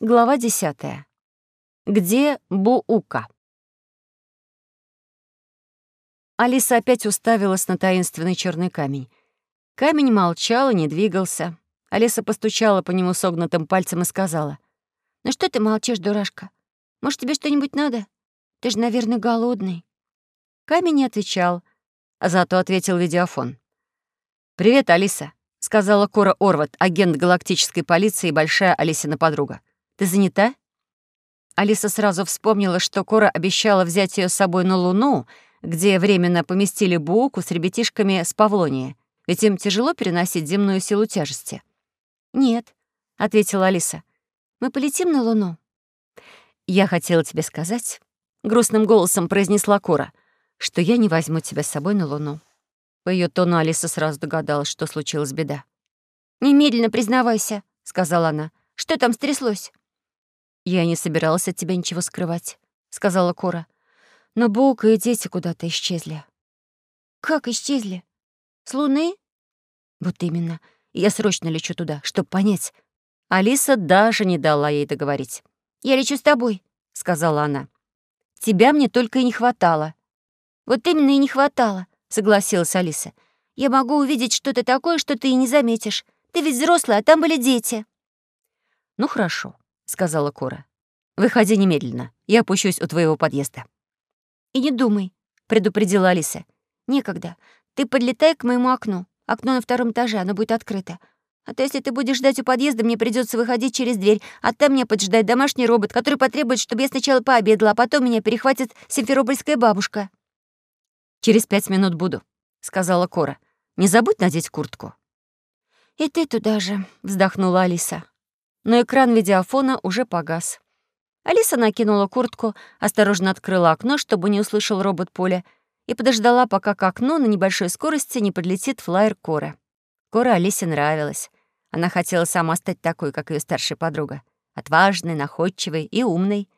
Глава десятая. Где Буука? Алиса опять уставилась на таинственный черный камень. Камень молчал и не двигался. Алиса постучала по нему согнутым пальцем и сказала. «Ну что ты молчишь, дурашка? Может, тебе что-нибудь надо? Ты же, наверное, голодный». Камень не отвечал, а зато ответил видеофон. «Привет, Алиса», — сказала Кора Орват, агент галактической полиции и большая Алисина подруга. Ты занята?» Алиса сразу вспомнила, что Кора обещала взять ее с собой на Луну, где временно поместили Буку с ребятишками с Павлонии, ведь им тяжело переносить земную силу тяжести. «Нет», — ответила Алиса. «Мы полетим на Луну». «Я хотела тебе сказать», — грустным голосом произнесла Кора, «что я не возьму тебя с собой на Луну». По ее тону Алиса сразу догадалась, что случилась беда. «Немедленно признавайся», — сказала она. «Что там стряслось?» «Я не собиралась от тебя ничего скрывать», — сказала Кора. «Но Бука и дети куда-то исчезли». «Как исчезли? С Луны?» «Вот именно. Я срочно лечу туда, чтобы понять». Алиса даже не дала ей договорить. «Я лечу с тобой», — сказала она. «Тебя мне только и не хватало». «Вот именно и не хватало», — согласилась Алиса. «Я могу увидеть что-то такое, что ты и не заметишь. Ты ведь взрослая, а там были дети». «Ну хорошо», сказала Кора. «Выходи немедленно. Я опущусь у твоего подъезда». «И не думай», — предупредила Алиса. «Некогда. Ты подлетай к моему окну. Окно на втором этаже, оно будет открыто. А то если ты будешь ждать у подъезда, мне придется выходить через дверь, а там меня поджидает домашний робот, который потребует, чтобы я сначала пообедала, а потом меня перехватит симферопольская бабушка». «Через пять минут буду», — сказала Кора. «Не забудь надеть куртку». «И ты туда же», — вздохнула Алиса но экран видеофона уже погас. Алиса накинула куртку, осторожно открыла окно, чтобы не услышал робот Поля, и подождала, пока к окну на небольшой скорости не подлетит флайер Кора. Кора Алисе нравилась. Она хотела сама стать такой, как ее старшая подруга. Отважной, находчивой и умной.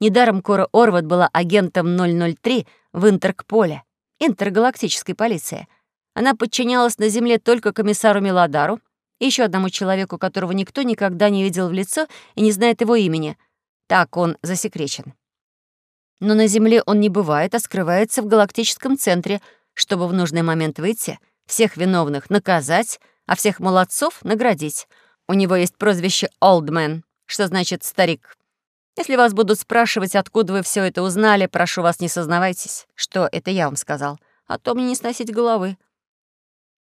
Недаром Кора Орват была агентом 003 в Интеркполе, интергалактической полиции. Она подчинялась на Земле только комиссару Меладару, и еще одному человеку, которого никто никогда не видел в лицо и не знает его имени. Так он засекречен. Но на Земле он не бывает, а скрывается в галактическом центре, чтобы в нужный момент выйти, всех виновных наказать, а всех молодцов наградить. У него есть прозвище «Олдмен», что значит «старик». Если вас будут спрашивать, откуда вы все это узнали, прошу вас, не сознавайтесь, что это я вам сказал, а то мне не сносить головы.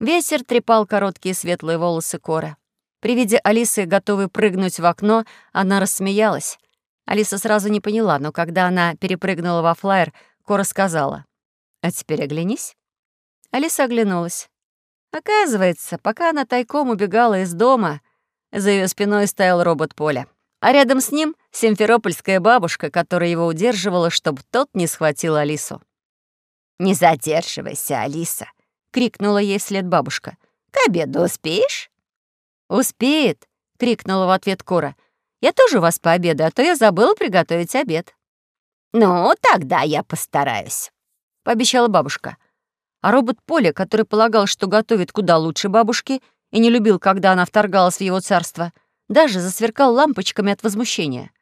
Ветер трепал короткие светлые волосы Коры. При виде Алисы, готовой прыгнуть в окно, она рассмеялась. Алиса сразу не поняла, но когда она перепрыгнула во флайер, Кора сказала, «А теперь оглянись». Алиса оглянулась. Оказывается, пока она тайком убегала из дома, за ее спиной стоял робот Поля, а рядом с ним — симферопольская бабушка, которая его удерживала, чтобы тот не схватил Алису. «Не задерживайся, Алиса», крикнула ей вслед бабушка. «К обеду успеешь?» «Успеет!» — крикнула в ответ Кора. «Я тоже у вас пообедаю, а то я забыла приготовить обед». «Ну, тогда я постараюсь», — пообещала бабушка. А робот Поля, который полагал, что готовит куда лучше бабушки и не любил, когда она вторгалась в его царство, даже засверкал лампочками от возмущения.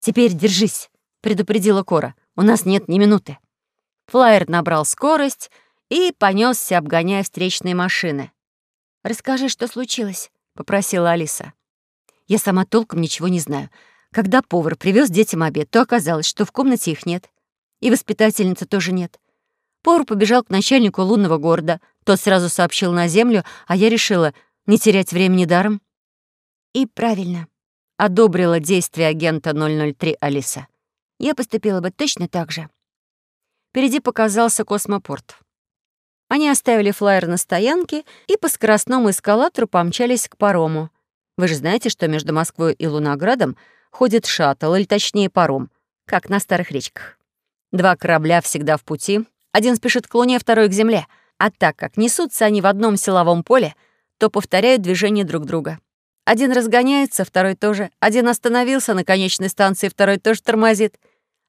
«Теперь держись», — предупредила Кора. «У нас нет ни минуты». Флайер набрал скорость — и понесся, обгоняя встречные машины. «Расскажи, что случилось», — попросила Алиса. «Я сама толком ничего не знаю. Когда повар привез детям обед, то оказалось, что в комнате их нет. И воспитательницы тоже нет. Повар побежал к начальнику лунного города. Тот сразу сообщил на землю, а я решила не терять времени даром. «И правильно», — одобрила действие агента 003 Алиса. «Я поступила бы точно так же». Впереди показался космопорт. Они оставили флайер на стоянке и по скоростному эскалатору помчались к парому. Вы же знаете, что между Москвой и Луноградом ходит шаттл, или точнее паром, как на старых речках. Два корабля всегда в пути. Один спешит к Луне, второй — к Земле. А так как несутся они в одном силовом поле, то повторяют движение друг друга. Один разгоняется, второй тоже. Один остановился на конечной станции, второй тоже тормозит.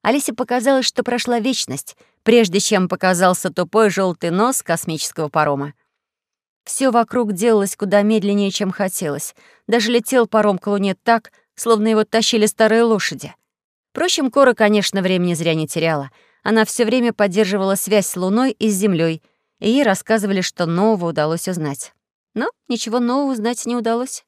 Алисе показалось, что прошла вечность — прежде чем показался тупой желтый нос космического парома. Все вокруг делалось куда медленнее, чем хотелось. Даже летел паром к Луне так, словно его тащили старые лошади. Впрочем, Кора, конечно, времени зря не теряла. Она все время поддерживала связь с Луной и с Землей, и ей рассказывали, что нового удалось узнать. Но ничего нового узнать не удалось.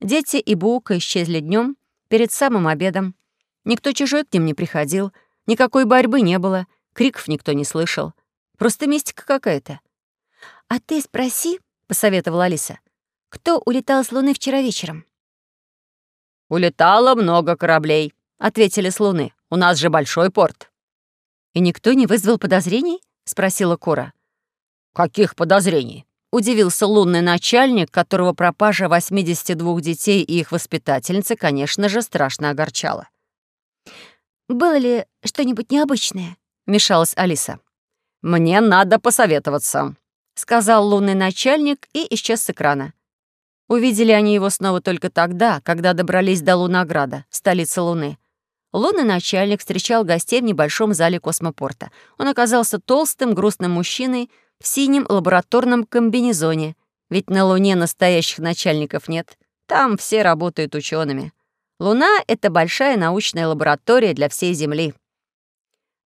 Дети и Бука исчезли днем перед самым обедом. Никто чужой к ним не приходил, никакой борьбы не было, криков никто не слышал. Просто мистика какая-то. «А ты спроси», — посоветовала Алиса, «кто улетал с Луны вчера вечером?» «Улетало много кораблей», — ответили с Луны. «У нас же большой порт». «И никто не вызвал подозрений?» — спросила Кора. «Каких подозрений?» — удивился лунный начальник, которого пропажа 82 детей и их воспитательницы, конечно же, страшно огорчала. «Было ли что-нибудь необычное?» — вмешалась Алиса. «Мне надо посоветоваться», — сказал лунный начальник и исчез с экрана. Увидели они его снова только тогда, когда добрались до Лунограда, столицы Луны. Лунный начальник встречал гостей в небольшом зале космопорта. Он оказался толстым, грустным мужчиной в синем лабораторном комбинезоне, ведь на Луне настоящих начальников нет. Там все работают учеными. Луна — это большая научная лаборатория для всей Земли.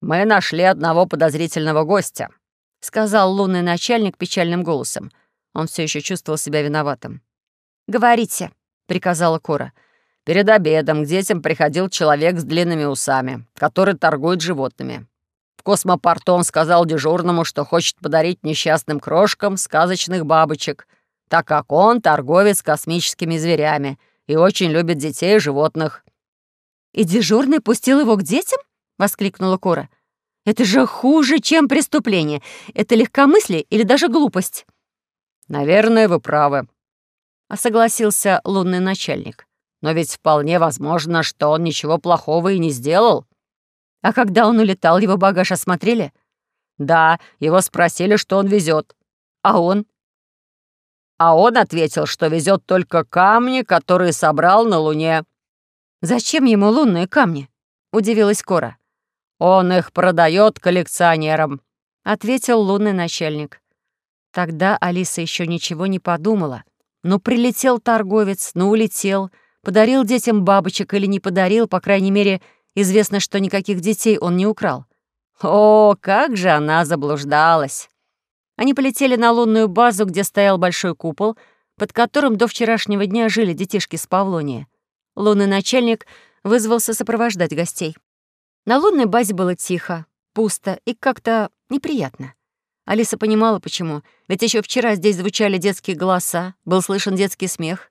«Мы нашли одного подозрительного гостя», — сказал лунный начальник печальным голосом. Он все еще чувствовал себя виноватым. «Говорите», — приказала Кора. «Перед обедом к детям приходил человек с длинными усами, который торгует животными космопорту он сказал дежурному, что хочет подарить несчастным крошкам сказочных бабочек, так как он торговец космическими зверями и очень любит детей и животных». «И дежурный пустил его к детям?» — воскликнула Кора. «Это же хуже, чем преступление. Это легкомыслие или даже глупость?» «Наверное, вы правы», — согласился лунный начальник. «Но ведь вполне возможно, что он ничего плохого и не сделал». А когда он улетал, его багаж осмотрели? Да, его спросили, что он везет. А он? А он ответил, что везет только камни, которые собрал на Луне. Зачем ему лунные камни? Удивилась Кора. Он их продает коллекционерам, ответил лунный начальник. Тогда Алиса еще ничего не подумала. Ну, прилетел торговец, ну, улетел, подарил детям бабочек или не подарил, по крайней мере, Известно, что никаких детей он не украл. О, как же она заблуждалась! Они полетели на лунную базу, где стоял большой купол, под которым до вчерашнего дня жили детишки с Павлония. Лунный начальник вызвался сопровождать гостей. На лунной базе было тихо, пусто и как-то неприятно. Алиса понимала, почему. Ведь еще вчера здесь звучали детские голоса, был слышен детский смех.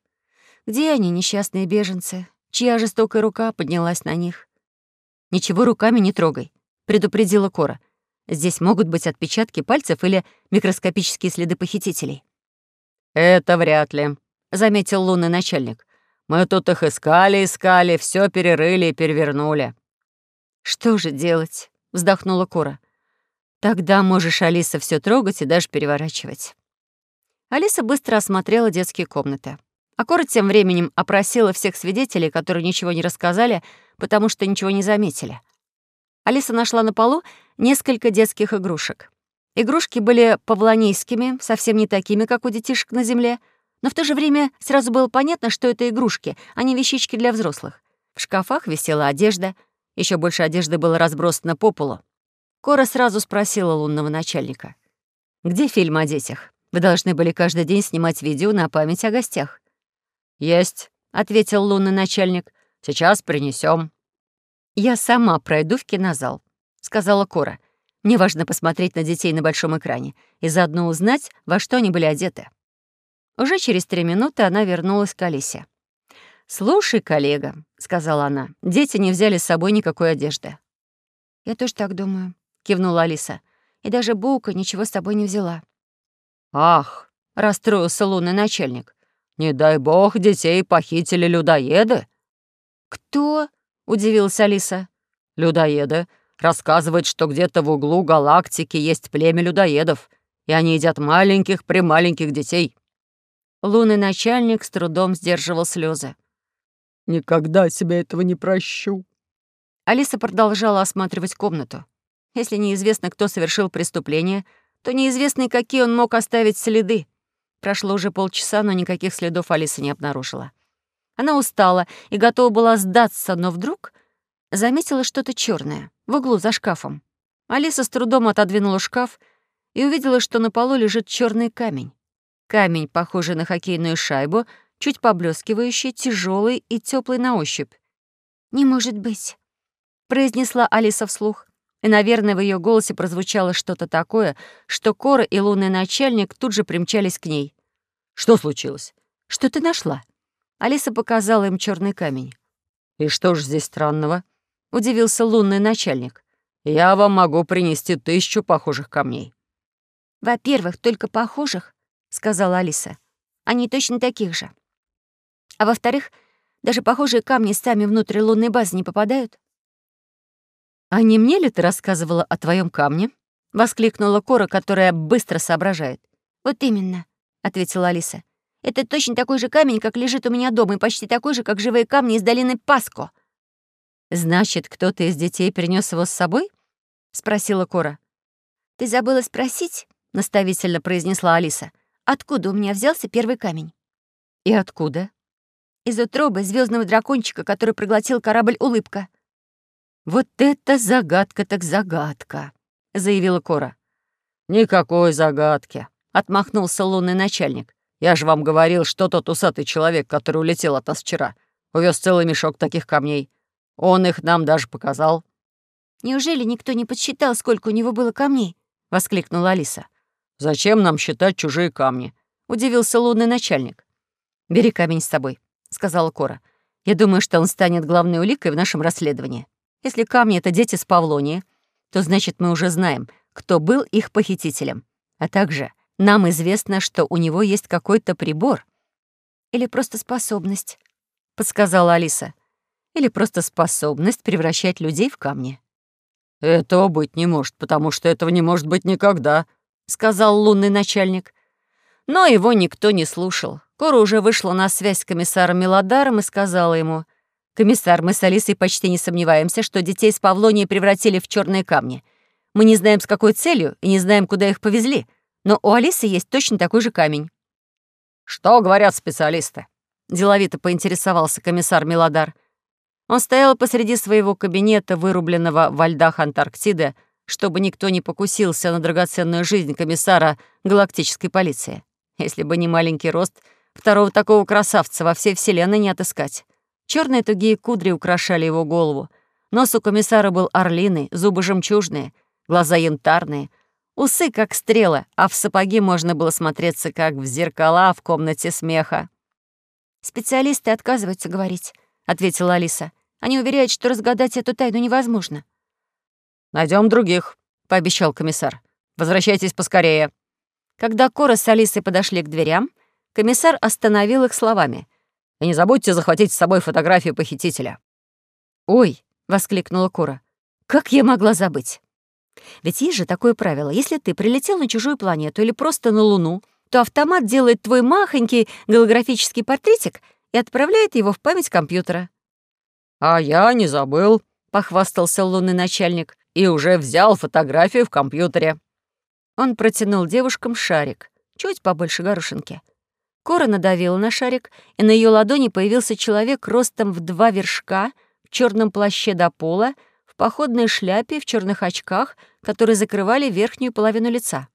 Где они, несчастные беженцы? Чья жестокая рука поднялась на них? «Ничего руками не трогай», — предупредила Кора. «Здесь могут быть отпечатки пальцев или микроскопические следы похитителей». «Это вряд ли», — заметил лунный начальник. «Мы тут их искали, искали, все перерыли и перевернули». «Что же делать?» — вздохнула Кора. «Тогда можешь, Алиса, все трогать и даже переворачивать». Алиса быстро осмотрела детские комнаты. А Кора тем временем опросила всех свидетелей, которые ничего не рассказали, потому что ничего не заметили. Алиса нашла на полу несколько детских игрушек. Игрушки были павлонийскими, совсем не такими, как у детишек на земле, но в то же время сразу было понятно, что это игрушки, а не вещички для взрослых. В шкафах висела одежда, еще больше одежды было разбросано по полу. Кора сразу спросила лунного начальника. «Где фильм о детях? Вы должны были каждый день снимать видео на память о гостях». «Есть», — ответил лунный начальник. Сейчас принесем. «Я сама пройду в кинозал», — сказала Кора. «Мне важно посмотреть на детей на большом экране и заодно узнать, во что они были одеты». Уже через три минуты она вернулась к Алисе. «Слушай, коллега», — сказала она, — «дети не взяли с собой никакой одежды». «Я тоже так думаю», — кивнула Алиса. «И даже Бука ничего с собой не взяла». «Ах», — расстроился лунный начальник, «не дай бог детей похитили людоеды». «Кто?» — удивилась Алиса. «Людоеды. Рассказывают, что где-то в углу галактики есть племя людоедов, и они едят маленьких-прималеньких детей». Лунный начальник с трудом сдерживал слезы. «Никогда себе этого не прощу». Алиса продолжала осматривать комнату. Если неизвестно, кто совершил преступление, то неизвестно, какие он мог оставить следы. Прошло уже полчаса, но никаких следов Алиса не обнаружила. Она устала и готова была сдаться, но вдруг заметила что-то черное в углу за шкафом. Алиса с трудом отодвинула шкаф и увидела, что на полу лежит черный камень. Камень, похожий на хоккейную шайбу, чуть поблескивающий, тяжелый и теплый на ощупь. «Не может быть», — произнесла Алиса вслух. И, наверное, в ее голосе прозвучало что-то такое, что Кора и лунный начальник тут же примчались к ней. «Что случилось? Что ты нашла?» Алиса показала им черный камень. «И что ж здесь странного?» — удивился лунный начальник. «Я вам могу принести тысячу похожих камней». «Во-первых, только похожих», — сказала Алиса. «Они точно таких же. А во-вторых, даже похожие камни сами внутрь лунной базы не попадают». «А не мне ли ты рассказывала о твоем камне?» — воскликнула Кора, которая быстро соображает. «Вот именно», — ответила Алиса. Это точно такой же камень, как лежит у меня дома, и почти такой же, как живые камни из долины Паско». «Значит, кто-то из детей принес его с собой?» — спросила Кора. «Ты забыла спросить?» — наставительно произнесла Алиса. «Откуда у меня взялся первый камень?» «И откуда?» «Из утробы звездного дракончика, который проглотил корабль «Улыбка». «Вот это загадка так загадка», — заявила Кора. «Никакой загадки», — отмахнулся лунный начальник. Я же вам говорил, что тот усатый человек, который улетел от нас вчера, увез целый мешок таких камней. Он их нам даже показал». «Неужели никто не подсчитал, сколько у него было камней?» — воскликнула Алиса. «Зачем нам считать чужие камни?» — удивился лунный начальник. «Бери камень с собой», — сказала Кора. «Я думаю, что он станет главной уликой в нашем расследовании. Если камни — это дети с Павлонии, то значит, мы уже знаем, кто был их похитителем. А также нам известно, что у него есть какой-то прибор. Или просто способность, — подсказала Алиса. Или просто способность превращать людей в камни. «Этого быть не может, потому что этого не может быть никогда», — сказал лунный начальник. Но его никто не слушал. Кора уже вышла на связь с комиссаром Мелодаром и сказала ему, «Комиссар, мы с Алисой почти не сомневаемся, что детей с Павлонии превратили в черные камни. Мы не знаем, с какой целью, и не знаем, куда их повезли но у Алисы есть точно такой же камень». «Что говорят специалисты?» — деловито поинтересовался комиссар Милодар. Он стоял посреди своего кабинета, вырубленного во льдах Антарктиды, чтобы никто не покусился на драгоценную жизнь комиссара галактической полиции. Если бы не маленький рост, второго такого красавца во всей вселенной не отыскать. Черные тугие кудри украшали его голову. Нос у комиссара был орлиный, зубы жемчужные, глаза янтарные — Усы как стрелы, а в сапоги можно было смотреться как в зеркала в комнате смеха. «Специалисты отказываются говорить», — ответила Алиса. «Они уверяют, что разгадать эту тайну невозможно». Найдем других», — пообещал комиссар. «Возвращайтесь поскорее». Когда Кора с Алисой подошли к дверям, комиссар остановил их словами. «И не забудьте захватить с собой фотографию похитителя». «Ой!» — воскликнула Кора. «Как я могла забыть?» Ведь есть же такое правило. Если ты прилетел на чужую планету или просто на Луну, то автомат делает твой махонький голографический портретик и отправляет его в память компьютера. «А я не забыл», — похвастался лунный начальник, «и уже взял фотографию в компьютере». Он протянул девушкам шарик, чуть побольше горошинки. Кора надавила на шарик, и на ее ладони появился человек ростом в два вершка, в черном плаще до пола, в походной шляпе, в черных очках, которые закрывали верхнюю половину лица.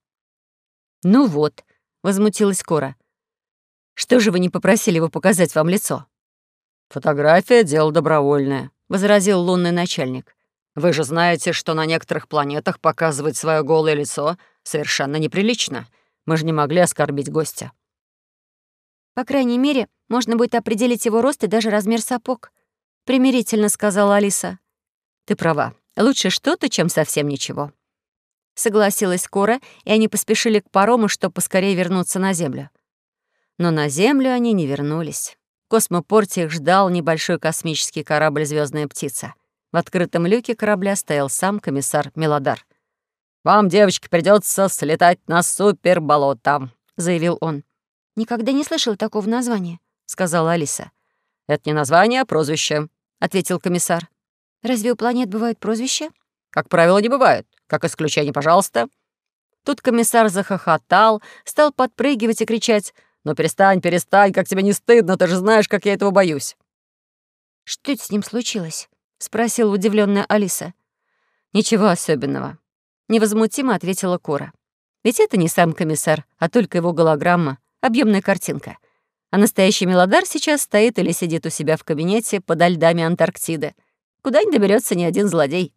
«Ну вот», — возмутилась Кора. «Что же вы не попросили его показать вам лицо?» «Фотография — дело добровольное», — возразил лунный начальник. «Вы же знаете, что на некоторых планетах показывать свое голое лицо совершенно неприлично. Мы же не могли оскорбить гостя». «По крайней мере, можно будет определить его рост и даже размер сапог», — примирительно сказала Алиса. Ты права. Лучше что-то, чем совсем ничего. Согласилась Кора, и они поспешили к парому, чтобы поскорее вернуться на Землю. Но на Землю они не вернулись. В космопорте их ждал небольшой космический корабль Звездная птица». В открытом люке корабля стоял сам комиссар Мелодар. «Вам, девочки, придется слетать на суперболото», — заявил он. «Никогда не слышал такого названия», — сказала Алиса. «Это не название, а прозвище», — ответил комиссар. Разве у планет бывают прозвища? Как правило, не бывают. Как исключение, пожалуйста. Тут комиссар захохотал, стал подпрыгивать и кричать Ну перестань, перестань, как тебе не стыдно, ты же знаешь, как я этого боюсь». «Что с ним случилось?» — спросила удивленная Алиса. «Ничего особенного», — невозмутимо ответила Кора. «Ведь это не сам комиссар, а только его голограмма, объемная картинка. А настоящий Мелодар сейчас стоит или сидит у себя в кабинете подо льдами Антарктиды. Куда не доберется ни один злодей».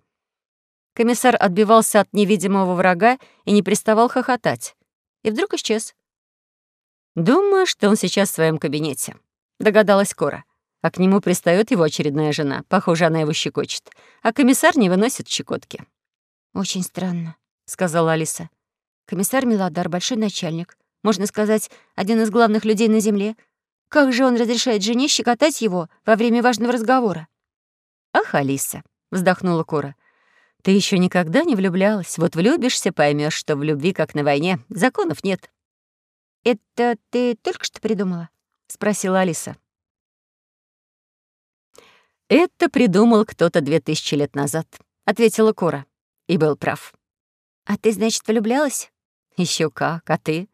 Комиссар отбивался от невидимого врага и не приставал хохотать. И вдруг исчез. «Думаю, что он сейчас в своем кабинете», — догадалась Кора. А к нему пристает его очередная жена. Похоже, она его щекочет. А комиссар не выносит щекотки. «Очень странно», — сказала Алиса. «Комиссар Милодар — большой начальник. Можно сказать, один из главных людей на Земле. Как же он разрешает жене щекотать его во время важного разговора?» «Ах, Алиса», — вздохнула Кора. «Ты еще никогда не влюблялась. Вот влюбишься, поймешь, что в любви, как на войне, законов нет». «Это ты только что придумала?» — спросила Алиса. «Это придумал кто-то две тысячи лет назад», — ответила Кора. И был прав. «А ты, значит, влюблялась?» Еще как, а ты?»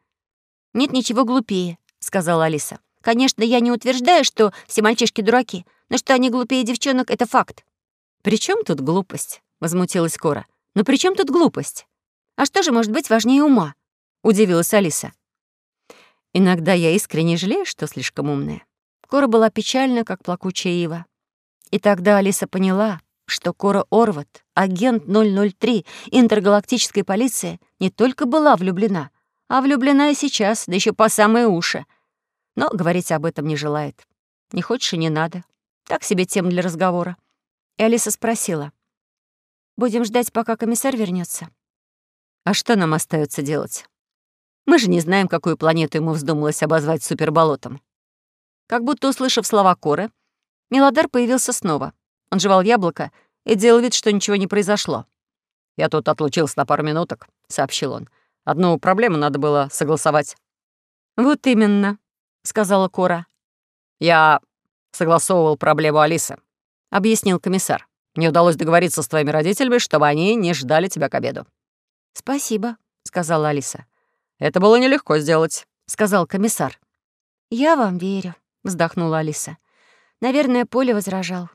«Нет ничего глупее», — сказала Алиса. «Конечно, я не утверждаю, что все мальчишки дураки, но что они глупее девчонок — это факт». «При чем тут глупость?» — возмутилась Кора. «Но при чем тут глупость?» «А что же может быть важнее ума?» — удивилась Алиса. Иногда я искренне жалею, что слишком умная. Кора была печальна, как плакучая ива. И тогда Алиса поняла, что Кора Орват, агент 003 интергалактической полиции, не только была влюблена, а влюблена и сейчас, да еще по самые уши. Но говорить об этом не желает. Не хочешь и не надо. Так себе тем для разговора. И Алиса спросила. «Будем ждать, пока комиссар вернется. «А что нам остается делать?» Мы же не знаем, какую планету ему вздумалось обозвать суперболотом. Как будто услышав слова Коры, Мелодар появился снова. Он жевал яблоко и делал вид, что ничего не произошло. «Я тут отлучился на пару минуток», — сообщил он. «Одну проблему надо было согласовать». «Вот именно», — сказала Кора. «Я согласовывал проблему Алисы», — объяснил комиссар. «Не удалось договориться с твоими родителями, чтобы они не ждали тебя к обеду». «Спасибо», — сказала Алиса. «Это было нелегко сделать», — сказал комиссар. «Я вам верю», — вздохнула Алиса. «Наверное, Поле возражал».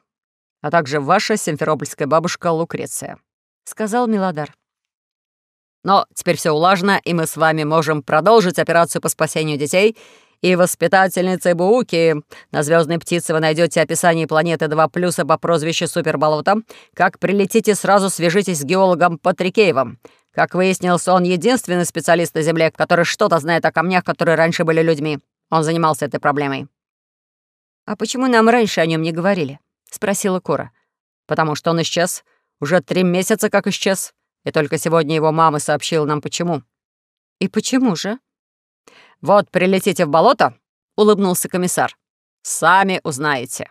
«А также ваша симферопольская бабушка Лукреция», — сказал Милодар. «Но теперь все улажено, и мы с вами можем продолжить операцию по спасению детей и воспитательницы Бууки. На звездной птице вы найдете описание планеты 2 плюса по прозвищу Суперболота. Как прилетите, сразу свяжитесь с геологом Патрикеевым. Как выяснилось, он единственный специалист на Земле, который что-то знает о камнях, которые раньше были людьми. Он занимался этой проблемой. «А почему нам раньше о нем не говорили?» — спросила Кора. «Потому что он исчез. Уже три месяца как исчез. И только сегодня его мама сообщила нам, почему». «И почему же?» «Вот прилетите в болото», — улыбнулся комиссар. «Сами узнаете».